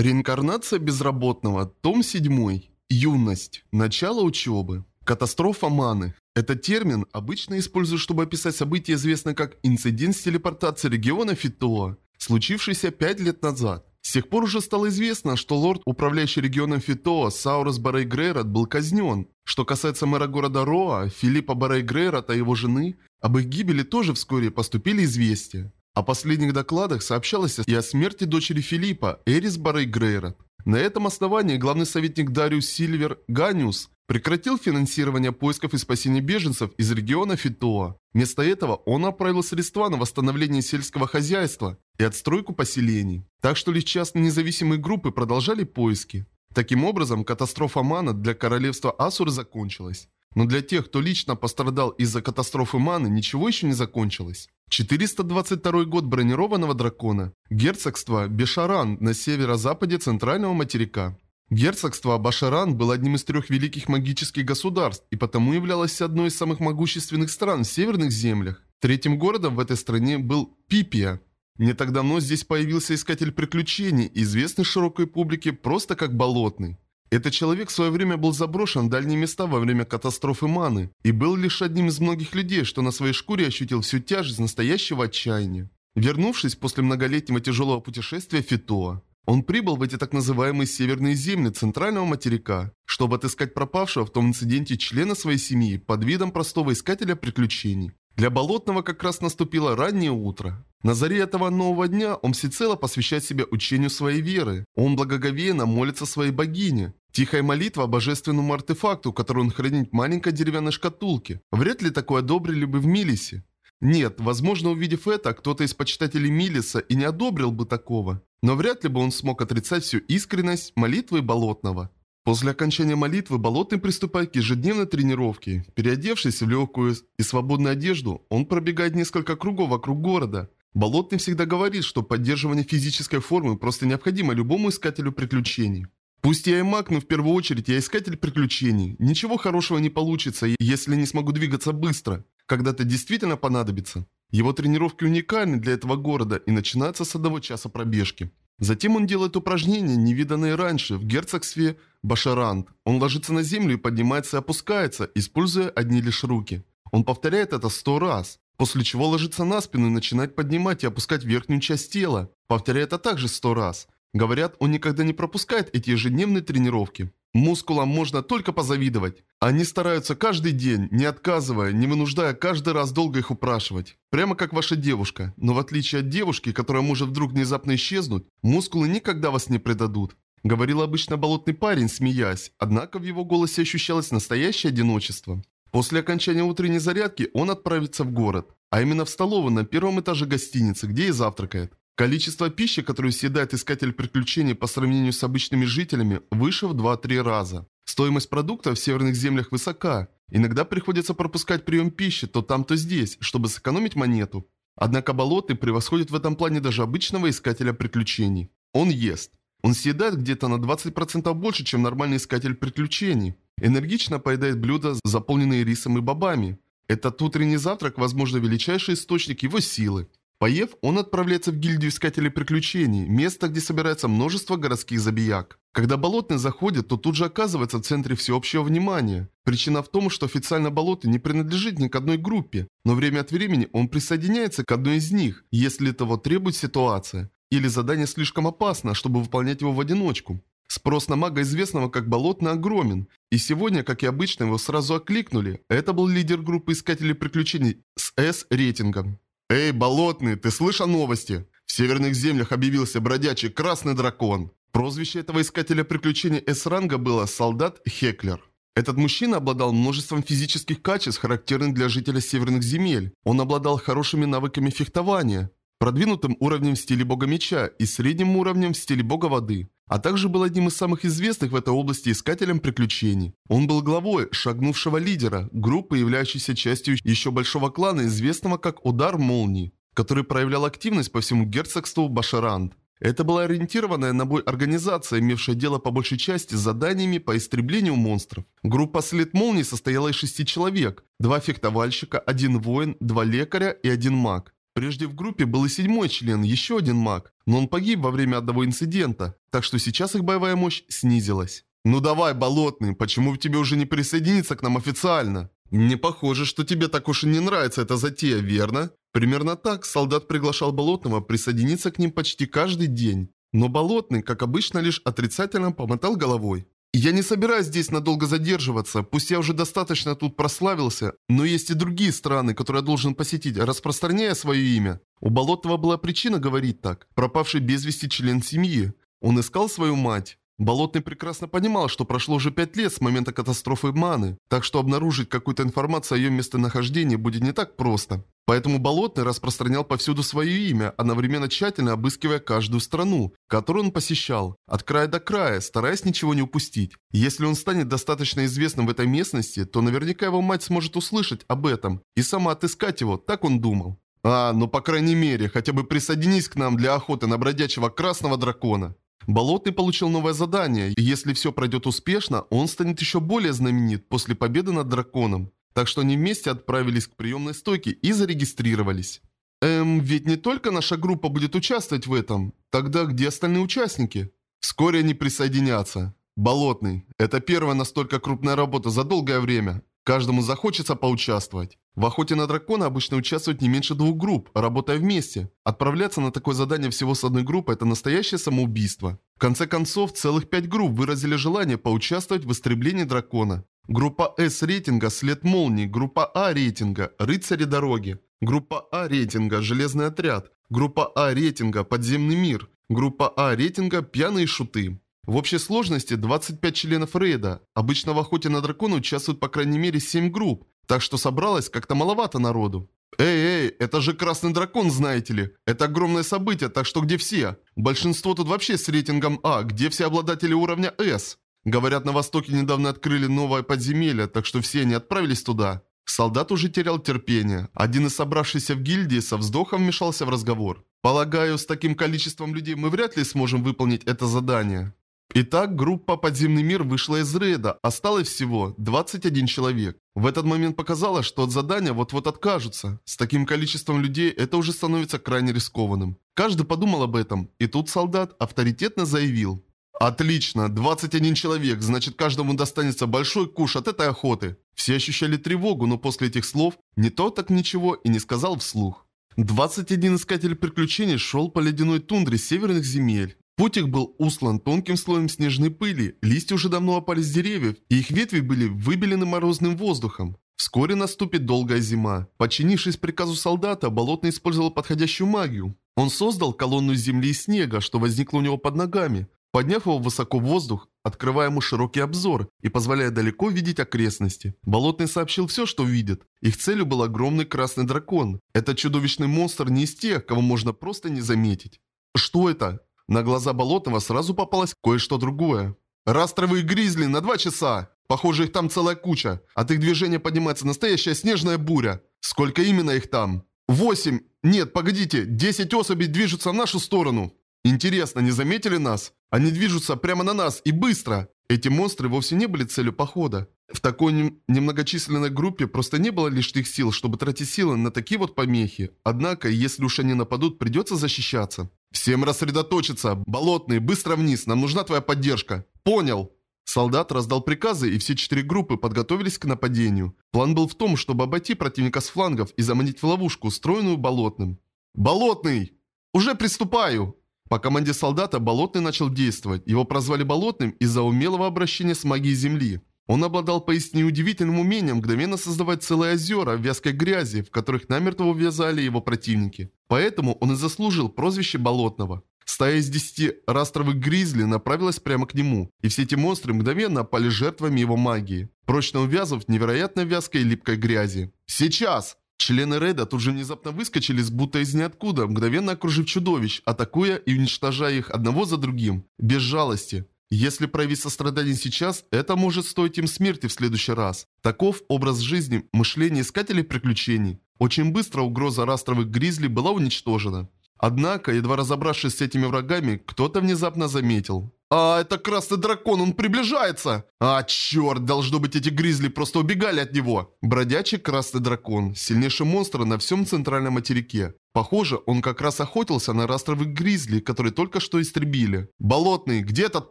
Реинкарнация безработного. Том 7. Юность. Начало учебы. Катастрофа маны. Этот термин обычно используют, чтобы описать событие, известное как инцидент с телепортацией региона Фитоа, случившийся 5 лет назад. С тех пор уже стало известно, что лорд, управляющий регионом Фитоа, Саурус Барейгрейрот, был казнен. Что касается мэра города Роа, Филиппа Барейгрейрота и его жены, об их гибели тоже вскоре поступили известия. О последних докладах сообщалось и о смерти дочери Филиппа, Эрис Барей Грейрот. На этом основании главный советник Дариус Сильвер Ганиус прекратил финансирование поисков и спасения беженцев из региона Фитоа. Вместо этого он направил средства на восстановление сельского хозяйства и отстройку поселений. Так что лишь частные независимые группы продолжали поиски. Таким образом, катастрофа Мана для королевства Асуры закончилась. Но для тех, кто лично пострадал из-за катастрофы Маны, ничего еще не закончилось. 422 год бронированного дракона. Герцогство Бешаран на северо-западе центрального материка. Герцогство Башаран было одним из трех великих магических государств и потому являлось одной из самых могущественных стран в северных землях. Третьим городом в этой стране был Пипия. Не так давно здесь появился Искатель Приключений, известный широкой публике просто как Болотный. Этот человек в свое время был заброшен в дальние места во время катастрофы Маны и был лишь одним из многих людей, что на своей шкуре ощутил всю тяжесть настоящего отчаяния. Вернувшись после многолетнего тяжелого путешествия Фитоа, он прибыл в эти так называемые северные земли центрального материка, чтобы отыскать пропавшего в том инциденте члена своей семьи под видом простого искателя приключений. Для Болотного как раз наступило раннее утро. На заре этого нового дня он всецело посвящает себя учению своей веры. Он благоговейно молится своей богине. Тихая молитва божественному артефакту, который он хранит в маленькой деревянной шкатулке. Вряд ли такое одобрили бы в Милисе. Нет, возможно, увидев это, кто-то из почитателей Милиса и не одобрил бы такого. Но вряд ли бы он смог отрицать всю искренность молитвы Болотного. После окончания молитвы Болотный приступает к ежедневной тренировке. Переодевшись в легкую и свободную одежду, он пробегает несколько кругов вокруг города. Болотный всегда говорит, что поддерживание физической формы просто необходимо любому искателю приключений. Пусть я и маг, но в первую очередь я искатель приключений. Ничего хорошего не получится, если не смогу двигаться быстро, когда это действительно понадобится. Его тренировки уникальны для этого города и начинаются с одного часа пробежки. Затем он делает упражнения, невиданные раньше, в герцогстве Башарант. Он ложится на землю и поднимается и опускается, используя одни лишь руки. Он повторяет это сто раз, после чего ложится на спину и начинает поднимать и опускать верхнюю часть тела, повторяя это также сто раз. Говорят, он никогда не пропускает эти ежедневные тренировки. Мускулам можно только позавидовать. Они стараются каждый день, не отказывая, не вынуждая каждый раз долго их упрашивать. Прямо как ваша девушка. Но в отличие от девушки, которая может вдруг внезапно исчезнуть, мускулы никогда вас не предадут. Говорил обычно болотный парень, смеясь, однако в его голосе ощущалось настоящее одиночество. После окончания утренней зарядки он отправится в город, а именно в столовую на первом этаже гостиницы, где и завтракает. Количество пищи, которую съедает искатель приключений по сравнению с обычными жителями, выше в 2-3 раза. Стоимость продуктов в северных землях высока. Иногда приходится пропускать прием пищи то там, то здесь, чтобы сэкономить монету. Однако болотный превосходит в этом плане даже обычного искателя приключений. Он ест. Он съедает где-то на 20% больше, чем нормальный искатель приключений. Энергично поедает блюда, заполненные рисом и бобами. Этот утренний завтрак, возможно, величайший источник его силы. Поев, он отправляется в гильдию искателей приключений, место, где собирается множество городских забияк. Когда Болотный заходит, то тут же оказывается в центре всеобщего внимания. Причина в том, что официально Болотный не принадлежит ни к одной группе, но время от времени он присоединяется к одной из них, если того требует ситуация. Или задание слишком опасно, чтобы выполнять его в одиночку. Спрос на мага, известного как Болотный, огромен. И сегодня, как и обычно, его сразу окликнули. Это был лидер группы искателей приключений с S-рейтингом. «Эй, болотный, ты слышал новости? В северных землях объявился бродячий красный дракон». Прозвище этого искателя приключений С-ранга было «Солдат Хеклер». Этот мужчина обладал множеством физических качеств, характерных для жителя северных земель. Он обладал хорошими навыками фехтования, продвинутым уровнем в стиле бога меча и средним уровнем в стиле бога воды а также был одним из самых известных в этой области искателем приключений. Он был главой шагнувшего лидера, группы, являющейся частью еще большого клана, известного как Удар Молнии, который проявлял активность по всему герцогству Башаранд. Это была ориентированная на бой организация, имевшая дело по большей части с заданиями по истреблению монстров. Группа След Молнии состояла из шести человек, два фехтовальщика, один воин, два лекаря и один маг. Прежде в группе был и седьмой член, еще один маг, но он погиб во время одного инцидента, так что сейчас их боевая мощь снизилась. «Ну давай, Болотный, почему бы тебе уже не присоединиться к нам официально?» «Не похоже, что тебе так уж и не нравится эта затея, верно?» Примерно так солдат приглашал Болотного присоединиться к ним почти каждый день. Но Болотный, как обычно, лишь отрицательно помотал головой. «Я не собираюсь здесь надолго задерживаться, пусть я уже достаточно тут прославился, но есть и другие страны, которые я должен посетить, распространяя свое имя». У Болотного была причина говорить так. Пропавший без вести член семьи. Он искал свою мать. Болотный прекрасно понимал, что прошло уже пять лет с момента катастрофы Маны, так что обнаружить какую-то информацию о ее местонахождении будет не так просто. Поэтому Болотный распространял повсюду свое имя, одновременно тщательно обыскивая каждую страну, которую он посещал, от края до края, стараясь ничего не упустить. Если он станет достаточно известным в этой местности, то наверняка его мать сможет услышать об этом и сама отыскать его, так он думал. А, ну по крайней мере, хотя бы присоединись к нам для охоты на бродячего красного дракона. Болотный получил новое задание, и если все пройдет успешно, он станет еще более знаменит после победы над драконом. Так что они вместе отправились к приемной стойке и зарегистрировались. Эм, ведь не только наша группа будет участвовать в этом. Тогда где остальные участники? Вскоре они присоединятся. Болотный. Это первая настолько крупная работа за долгое время. Каждому захочется поучаствовать. В охоте на дракона обычно участвуют не меньше двух групп, работая вместе. Отправляться на такое задание всего с одной группой – это настоящее самоубийство. В конце концов, целых пять групп выразили желание поучаствовать в истреблении дракона. Группа С рейтинга «След молнии», группа А рейтинга «Рыцари дороги», группа А рейтинга «Железный отряд», группа А рейтинга «Подземный мир», группа А рейтинга «Пьяные шуты». В общей сложности 25 членов рейда. Обычно в охоте на дракона участвуют по крайней мере 7 групп, так что собралось как-то маловато народу. Эй, эй, это же красный дракон, знаете ли. Это огромное событие, так что где все? Большинство тут вообще с рейтингом А, где все обладатели уровня С? Говорят, на востоке недавно открыли новое подземелье, так что все они отправились туда. Солдат уже терял терпение. Один из собравшихся в гильдии со вздохом вмешался в разговор. Полагаю, с таким количеством людей мы вряд ли сможем выполнить это задание. Итак, группа «Подземный мир» вышла из рейда, осталось всего 21 человек. В этот момент показалось, что от задания вот-вот откажутся. С таким количеством людей это уже становится крайне рискованным. Каждый подумал об этом, и тут солдат авторитетно заявил. Отлично, 21 человек, значит каждому достанется большой куш от этой охоты. Все ощущали тревогу, но после этих слов никто так ничего и не сказал вслух. 21 искатель приключений шел по ледяной тундре северных земель. Путь их был услан тонким слоем снежной пыли, листья уже давно опали с деревьев, и их ветви были выбелены морозным воздухом. Вскоре наступит долгая зима. Подчинившись приказу солдата, Болотный использовал подходящую магию. Он создал колонну земли и снега, что возникло у него под ногами, подняв его высоко в воздух, открывая ему широкий обзор и позволяя далеко видеть окрестности. Болотный сообщил все, что видит. Их целью был огромный красный дракон. Этот чудовищный монстр не из тех, кого можно просто не заметить. Что это? На глаза Болотного сразу попалось кое-что другое. «Растровые гризли на два часа! Похоже, их там целая куча. От их движения поднимается настоящая снежная буря. Сколько именно их там?» «Восемь! Нет, погодите, десять особей движутся в нашу сторону!» «Интересно, не заметили нас? Они движутся прямо на нас и быстро!» Эти монстры вовсе не были целью похода. В такой немногочисленной группе просто не было лишних сил, чтобы тратить силы на такие вот помехи. Однако, если уж они нападут, придется защищаться. «Всем рассредоточиться! Болотные, быстро вниз! Нам нужна твоя поддержка!» «Понял!» Солдат раздал приказы, и все четыре группы подготовились к нападению. План был в том, чтобы обойти противника с флангов и заманить в ловушку, устроенную Болотным. «Болотный! Уже приступаю!» По команде солдата Болотный начал действовать. Его прозвали Болотным из-за умелого обращения с магией Земли. Он обладал поистине удивительным умением мгновенно создавать целые озера вязкой грязи, в которых намертво увязали его противники. Поэтому он и заслужил прозвище Болотного. Стая из десяти растровых гризли направилась прямо к нему, и все эти монстры мгновенно опали жертвами его магии, прочно увязав в невероятно вязкой и липкой грязи. «Сейчас!» Члены рейда тут же внезапно выскочили будто из ниоткуда, мгновенно окружив чудовищ, атакуя и уничтожая их одного за другим, без жалости. Если проявить сострадание сейчас, это может стоить им смерти в следующий раз. Таков образ жизни, мышления искателей приключений. Очень быстро угроза растровых гризли была уничтожена. Однако, едва разобравшись с этими врагами, кто-то внезапно заметил. А, это красный дракон, он приближается! А, черт, должно быть эти гризли просто убегали от него. Бродячий красный дракон, сильнейший монстр на всем центральном материке. Похоже, он как раз охотился на растровых гризли, которые только что истребили. Болотный, где этот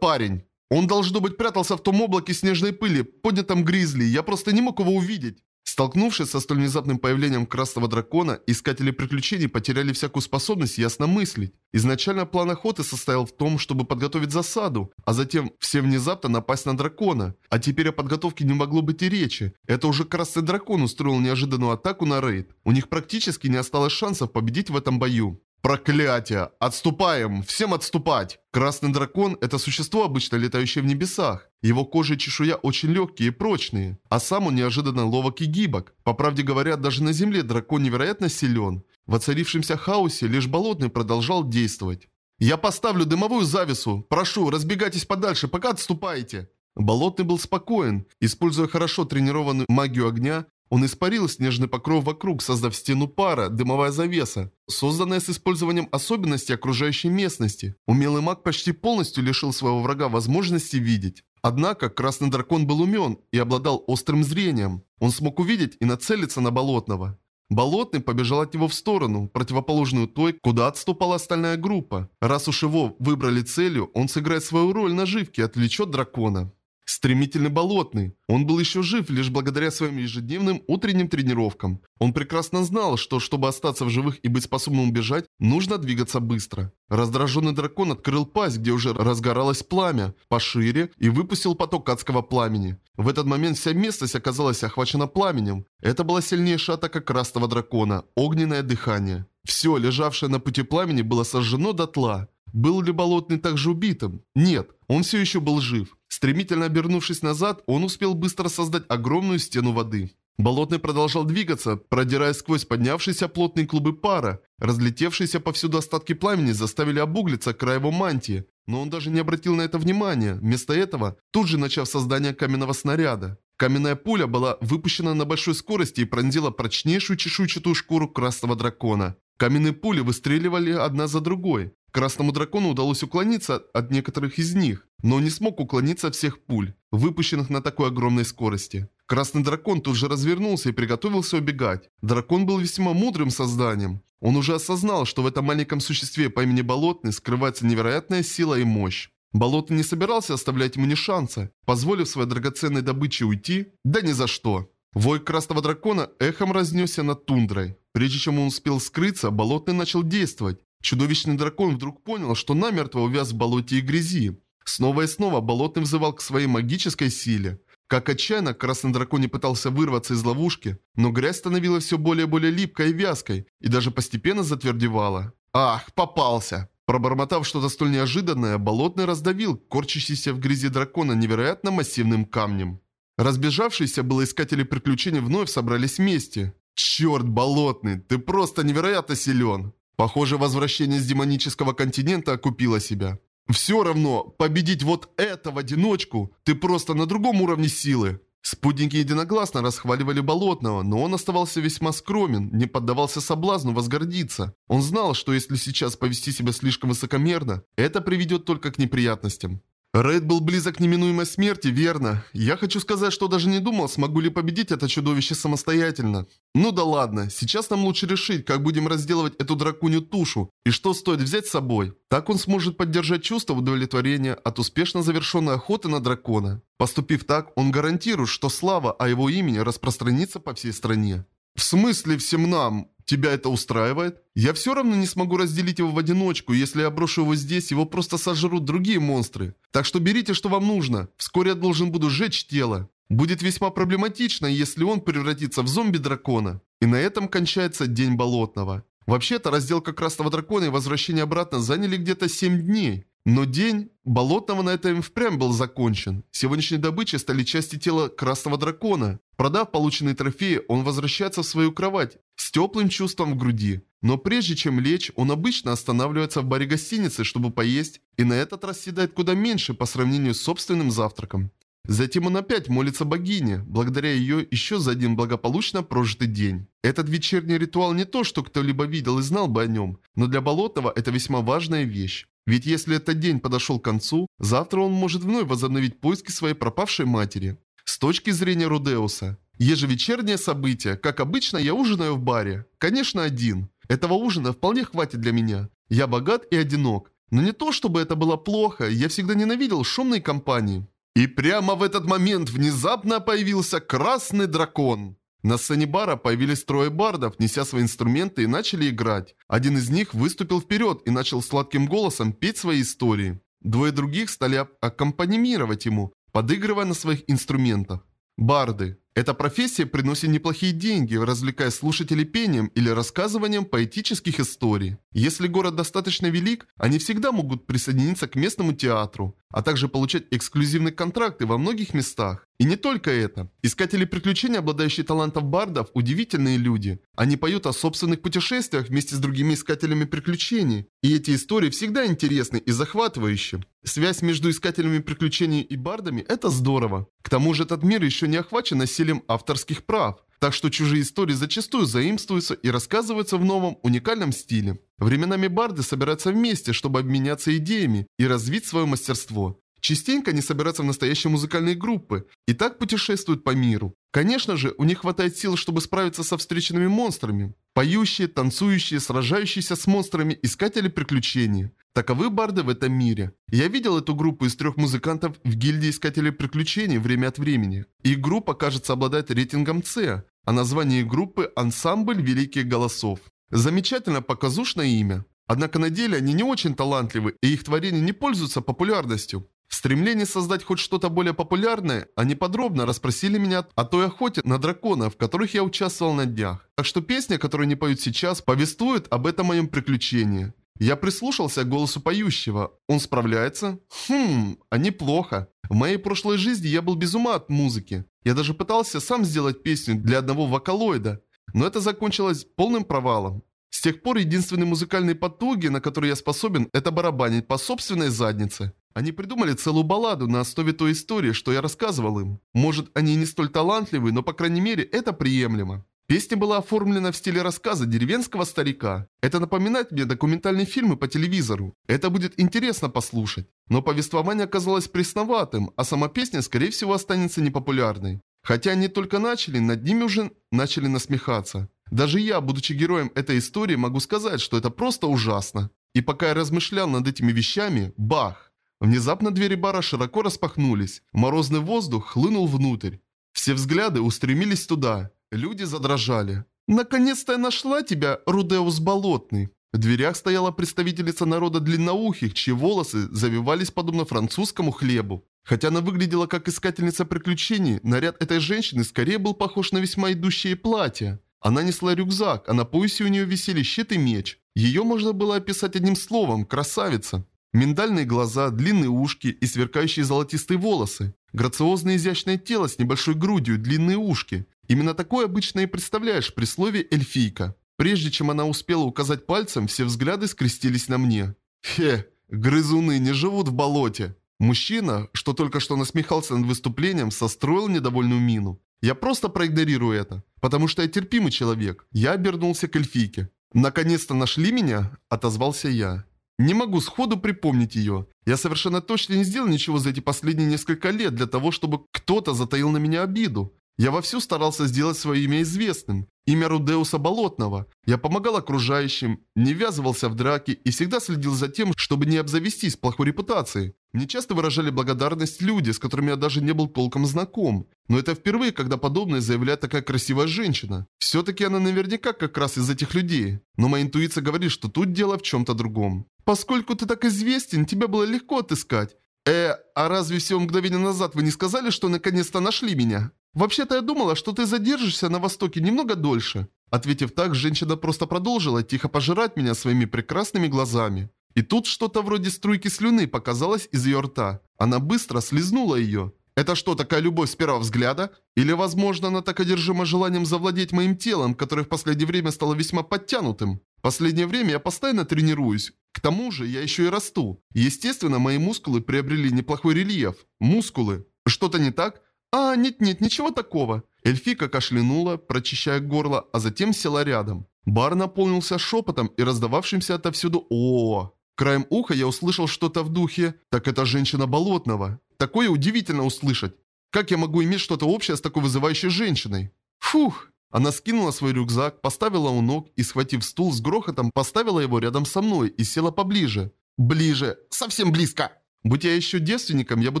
парень? Он, должно быть, прятался в том облаке снежной пыли, поднятом гризли, я просто не мог его увидеть. Столкнувшись со столь внезапным появлением красного дракона, искатели приключений потеряли всякую способность ясно мыслить. Изначально план охоты состоял в том, чтобы подготовить засаду, а затем все внезапно напасть на дракона. А теперь о подготовке не могло быть и речи. Это уже красный дракон устроил неожиданную атаку на рейд. У них практически не осталось шансов победить в этом бою. Проклятие! Отступаем! Всем отступать! Красный дракон – это существо, обычно летающее в небесах. Его кожа и чешуя очень легкие и прочные, а сам он неожиданно ловок и гибок. По правде говоря, даже на земле дракон невероятно силен. В оцарившемся хаосе лишь Болотный продолжал действовать. «Я поставлю дымовую завесу. Прошу, разбегайтесь подальше, пока отступаете». Болотный был спокоен. Используя хорошо тренированную магию огня, он испарил снежный покров вокруг, создав стену пара, дымовая завеса, созданная с использованием особенностей окружающей местности. Умелый маг почти полностью лишил своего врага возможности видеть. Однако Красный Дракон был умен и обладал острым зрением. Он смог увидеть и нацелиться на Болотного. Болотный побежал от него в сторону, противоположную той, куда отступала остальная группа. Раз уж его выбрали целью, он сыграет свою роль наживки и отвлечет дракона. Стремительный болотный. Он был еще жив лишь благодаря своим ежедневным утренним тренировкам. Он прекрасно знал, что чтобы остаться в живых и быть способным убежать, нужно двигаться быстро. Раздраженный дракон открыл пасть, где уже разгоралось пламя, пошире и выпустил поток адского пламени. В этот момент вся местность оказалась охвачена пламенем. Это была сильнейшая атака красного дракона, огненное дыхание. Все, лежавшее на пути пламени, было сожжено дотла. Был ли Болотный также убитым? Нет, он все еще был жив. Стремительно обернувшись назад, он успел быстро создать огромную стену воды. Болотный продолжал двигаться, продираясь сквозь поднявшиеся плотные клубы пара. Разлетевшиеся повсюду остатки пламени заставили обуглиться край его мантии. Но он даже не обратил на это внимания. Вместо этого, тут же начав создание каменного снаряда. Каменная пуля была выпущена на большой скорости и пронзила прочнейшую чешуйчатую шкуру красного дракона. Каменные пули выстреливали одна за другой. Красному дракону удалось уклониться от некоторых из них, но он не смог уклониться от всех пуль, выпущенных на такой огромной скорости. Красный дракон тут же развернулся и приготовился убегать. Дракон был весьма мудрым созданием. Он уже осознал, что в этом маленьком существе по имени Болотный скрывается невероятная сила и мощь. Болотный не собирался оставлять ему ни шанса, позволив своей драгоценной добыче уйти, да ни за что. Вой красного дракона эхом разнесся над тундрой. Прежде чем он успел скрыться, болотный начал действовать. Чудовищный дракон вдруг понял, что намертво увяз в болоте и грязи. Снова и снова болотный взывал к своей магической силе. Как отчаянно красный дракон не пытался вырваться из ловушки, но грязь становилась все более и более липкой и вязкой, и даже постепенно затвердевала. «Ах, попался!» Пробормотав что-то столь неожиданное, болотный раздавил корчащийся в грязи дракона невероятно массивным камнем. Разбежавшиеся было искатели приключений вновь собрались вместе. «Черт, болотный, ты просто невероятно силен!» Похоже, возвращение с демонического континента окупило себя. Все равно, победить вот это в одиночку, ты просто на другом уровне силы. Спутники единогласно расхваливали Болотного, но он оставался весьма скромен, не поддавался соблазну возгордиться. Он знал, что если сейчас повести себя слишком высокомерно, это приведет только к неприятностям. Рейд был близок к неминуемой смерти, верно. Я хочу сказать, что даже не думал, смогу ли победить это чудовище самостоятельно. Ну да ладно, сейчас нам лучше решить, как будем разделывать эту драконью тушу, и что стоит взять с собой. Так он сможет поддержать чувство удовлетворения от успешно завершенной охоты на дракона. Поступив так, он гарантирует, что слава о его имени распространится по всей стране. В смысле всем нам? Тебя это устраивает? Я все равно не смогу разделить его в одиночку, если я брошу его здесь, его просто сожрут другие монстры. Так что берите, что вам нужно. Вскоре я должен буду сжечь тело. Будет весьма проблематично, если он превратится в зомби-дракона. И на этом кончается День Болотного. Вообще-то разделка Красного Дракона и возвращение обратно заняли где-то 7 дней. Но день Болотного на этом впрямь был закончен. Сегодняшней добычей стали части тела Красного Дракона. Продав полученные трофеи, он возвращается в свою кровать с теплым чувством в груди. Но прежде чем лечь, он обычно останавливается в баре гостиницы, чтобы поесть, и на этот раз съедает куда меньше по сравнению с собственным завтраком. Затем он опять молится богине, благодаря ее еще за один благополучно прожитый день. Этот вечерний ритуал не то, что кто-либо видел и знал бы о нем, но для Болотного это весьма важная вещь. Ведь если этот день подошел к концу, завтра он может вновь возобновить поиски своей пропавшей матери. С точки зрения Рудеуса, ежевечернее событие, как обычно, я ужинаю в баре. Конечно, один. Этого ужина вполне хватит для меня. Я богат и одинок. Но не то, чтобы это было плохо, я всегда ненавидел шумные компании. И прямо в этот момент внезапно появился красный дракон. На сцене бара появились трое бардов, неся свои инструменты и начали играть. Один из них выступил вперед и начал сладким голосом петь свои истории. Двое других стали аккомпанимировать ему, подыгрывая на своих инструментах. Барды. Эта профессия приносит неплохие деньги, развлекая слушателей пением или рассказыванием поэтических историй. Если город достаточно велик, они всегда могут присоединиться к местному театру, а также получать эксклюзивные контракты во многих местах. И не только это. Искатели приключений, обладающие талантом бардов, удивительные люди. Они поют о собственных путешествиях вместе с другими искателями приключений. И эти истории всегда интересны и захватывающие. Связь между искателями приключений и бардами – это здорово. К тому же этот мир еще не охвачен насилием авторских прав. Так что чужие истории зачастую заимствуются и рассказываются в новом, уникальном стиле. Временами барды собираются вместе, чтобы обменяться идеями и развить свое мастерство. Частенько они собираются в настоящие музыкальные группы и так путешествуют по миру. Конечно же, у них хватает сил, чтобы справиться со встреченными монстрами. Поющие, танцующие, сражающиеся с монстрами, искатели приключений. Таковы барды в этом мире. Я видел эту группу из трех музыкантов в гильдии Искателей Приключений время от времени. Их группа, кажется, обладает рейтингом С, а название группы «Ансамбль Великих Голосов». Замечательно показушное имя. Однако на деле они не очень талантливы, и их творения не пользуются популярностью. В стремлении создать хоть что-то более популярное, они подробно расспросили меня о той охоте на дракона, в которых я участвовал на днях. Так что песня, которую они поют сейчас, повествует об этом моем приключении. Я прислушался к голосу поющего. Он справляется? Хм, а неплохо. В моей прошлой жизни я был без ума от музыки. Я даже пытался сам сделать песню для одного вокалоида. Но это закончилось полным провалом. С тех пор единственные музыкальные потуги, на которые я способен, это барабанить по собственной заднице. Они придумали целую балладу на основе той истории, что я рассказывал им. Может, они не столь талантливы, но по крайней мере это приемлемо. Песня была оформлена в стиле рассказа деревенского старика. Это напоминает мне документальные фильмы по телевизору. Это будет интересно послушать. Но повествование оказалось пресноватым, а сама песня, скорее всего, останется непопулярной. Хотя они только начали, над ними уже начали насмехаться. Даже я, будучи героем этой истории, могу сказать, что это просто ужасно. И пока я размышлял над этими вещами, бах! Внезапно двери бара широко распахнулись. Морозный воздух хлынул внутрь. Все взгляды устремились туда. Люди задрожали. «Наконец-то я нашла тебя, Рудеус Болотный!» В дверях стояла представительница народа длинноухих, чьи волосы завивались подобно французскому хлебу. Хотя она выглядела как искательница приключений, наряд этой женщины скорее был похож на весьма идущее платье. Она несла рюкзак, а на поясе у нее висели щит и меч. Ее можно было описать одним словом – красавица. Миндальные глаза, длинные ушки и сверкающие золотистые волосы. Грациозное изящное тело с небольшой грудью, длинные ушки. Именно такое обычно и представляешь при слове «эльфийка». Прежде чем она успела указать пальцем, все взгляды скрестились на мне. Хе, грызуны не живут в болоте. Мужчина, что только что насмехался над выступлением, состроил недовольную мину. Я просто проигнорирую это, потому что я терпимый человек. Я обернулся к эльфийке. «Наконец-то нашли меня?» – отозвался я. Не могу сходу припомнить ее. Я совершенно точно не сделал ничего за эти последние несколько лет для того, чтобы кто-то затаил на меня обиду. Я вовсю старался сделать свое имя известным. Имя Рудеуса Болотного. Я помогал окружающим, не ввязывался в драки и всегда следил за тем, чтобы не обзавестись плохой репутацией. Мне часто выражали благодарность люди, с которыми я даже не был толком знаком. Но это впервые, когда подобное заявляет такая красивая женщина. Все-таки она наверняка как раз из этих людей. Но моя интуиция говорит, что тут дело в чем-то другом. Поскольку ты так известен, тебя было легко отыскать. Э, а разве всего мгновение назад вы не сказали, что наконец-то нашли меня? «Вообще-то я думала, что ты задержишься на Востоке немного дольше». Ответив так, женщина просто продолжила тихо пожирать меня своими прекрасными глазами. И тут что-то вроде струйки слюны показалось из ее рта. Она быстро слезнула ее. Это что, такая любовь с первого взгляда? Или, возможно, она так одержима желанием завладеть моим телом, которое в последнее время стало весьма подтянутым? Последнее время я постоянно тренируюсь. К тому же я еще и расту. Естественно, мои мускулы приобрели неплохой рельеф. Мускулы. Что-то не так? «А, нет-нет, ничего такого». Эльфика кашлянула, прочищая горло, а затем села рядом. Бар наполнился шепотом и раздававшимся отовсюду о, -о, -о. Краем уха я услышал что-то в духе «Так это женщина Болотного». Такое удивительно услышать. Как я могу иметь что-то общее с такой вызывающей женщиной? Фух. Она скинула свой рюкзак, поставила у ног и, схватив стул с грохотом, поставила его рядом со мной и села поближе. Ближе. Совсем близко. Будь я еще девственником, я бы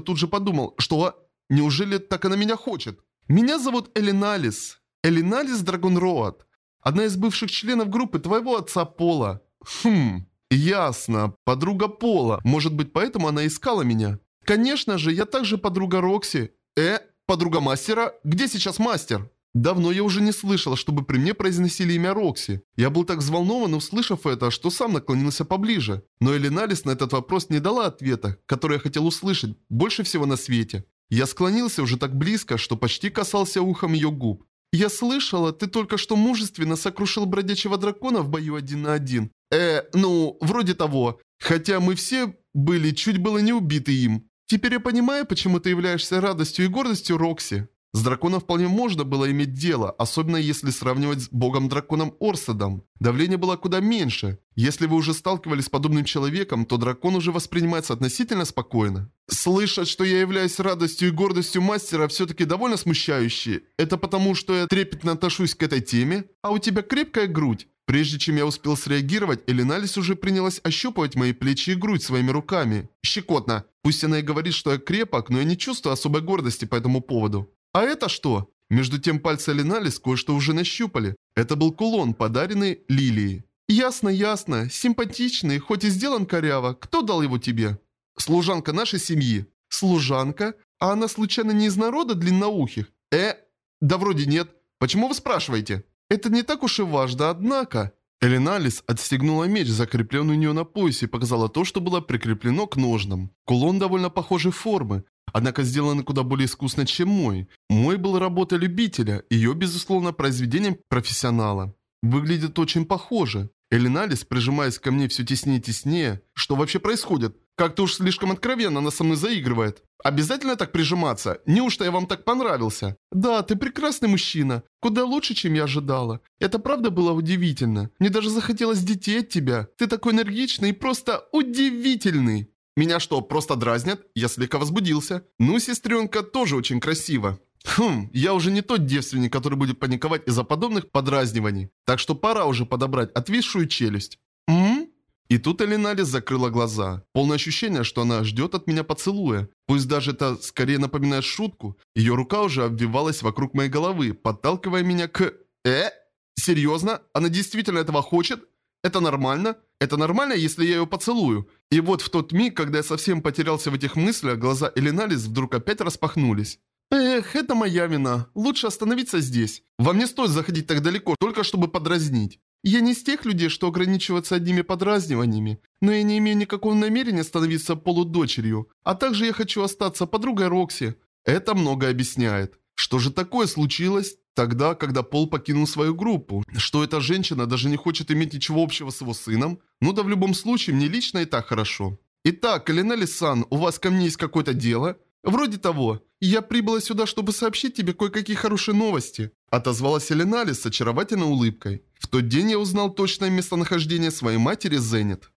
тут же подумал, что... Неужели так она меня хочет? Меня зовут Элиналис. Элиналис Драгонроад. Одна из бывших членов группы твоего отца Пола. Хм... Ясно. Подруга Пола. Может быть, поэтому она искала меня. Конечно же, я также подруга Рокси. Э, подруга мастера? Где сейчас мастер? Давно я уже не слышал, чтобы при мне произносили имя Рокси. Я был так взволнован, услышав это, что сам наклонился поближе. Но Элиналис на этот вопрос не дала ответа, который я хотел услышать, больше всего на свете. Я склонился уже так близко, что почти касался ухом ее губ. «Я слышала, ты только что мужественно сокрушил бродячего дракона в бою один на один. Э, ну, вроде того. Хотя мы все были чуть было не убиты им. Теперь я понимаю, почему ты являешься радостью и гордостью Рокси. С драконом вполне можно было иметь дело, особенно если сравнивать с богом-драконом Орседом. Давление было куда меньше. Если вы уже сталкивались с подобным человеком, то дракон уже воспринимается относительно спокойно. Слышать, что я являюсь радостью и гордостью мастера, все-таки довольно смущающе. Это потому, что я трепетно отношусь к этой теме? А у тебя крепкая грудь. Прежде чем я успел среагировать, Элиналис уже принялась ощупывать мои плечи и грудь своими руками. Щекотно. Пусть она и говорит, что я крепок, но я не чувствую особой гордости по этому поводу. А это что? Между тем пальцы Линалис кое-что уже нащупали. Это был кулон, подаренный Лилии. Ясно, ясно. Симпатичный, хоть и сделан коряво. Кто дал его тебе? Служанка нашей семьи. Служанка? А она случайно не из народа длинноухих? Э? Да вроде нет. Почему вы спрашиваете? Это не так уж и важно, однако... Элиналис отстегнула меч, закрепленный у нее на поясе, и показала то, что было прикреплено к ножнам. Кулон довольно похожей формы, однако сделаны куда более искусно, чем мой. Мой был работой любителя, ее, безусловно, произведением профессионала. Выглядит очень похоже. Элиналис, прижимаясь ко мне все теснее и теснее. Что вообще происходит? Как-то уж слишком откровенно она со мной заигрывает. Обязательно так прижиматься? Неужто я вам так понравился? Да, ты прекрасный мужчина. Куда лучше, чем я ожидала. Это правда было удивительно. Мне даже захотелось детей от тебя. Ты такой энергичный и просто удивительный. Меня что, просто дразнят? Я слегка возбудился. Ну, сестренка тоже очень красиво. Хм, я уже не тот девственник, который будет паниковать из-за подобных подразниваний. Так что пора уже подобрать отвисшую челюсть. И тут Элиналис закрыла глаза. Полное ощущение, что она ждет от меня поцелуя. Пусть даже это скорее напоминает шутку. Ее рука уже обвивалась вокруг моей головы, подталкивая меня к... Э? Серьезно? Она действительно этого хочет? Это нормально? Это нормально, если я ее поцелую? И вот в тот миг, когда я совсем потерялся в этих мыслях, глаза Элиналис вдруг опять распахнулись. Эх, это моя вина. Лучше остановиться здесь. Вам не стоит заходить так далеко, только чтобы подразнить. Я не из тех людей, что ограничиваются одними подразниваниями, но я не имею никакого намерения становиться полудочерью. А также я хочу остаться подругой Рокси. Это многое объясняет. Что же такое случилось? Тогда, когда Пол покинул свою группу, что эта женщина даже не хочет иметь ничего общего с его сыном? Ну да в любом случае, мне лично и так хорошо. Итак, Калинелли-сан, у вас ко мне есть какое-то дело? Вроде того. Я прибыла сюда, чтобы сообщить тебе кое-какие хорошие новости. Отозвалась Эленали с очаровательной улыбкой. В тот день я узнал точное местонахождение своей матери Зенит.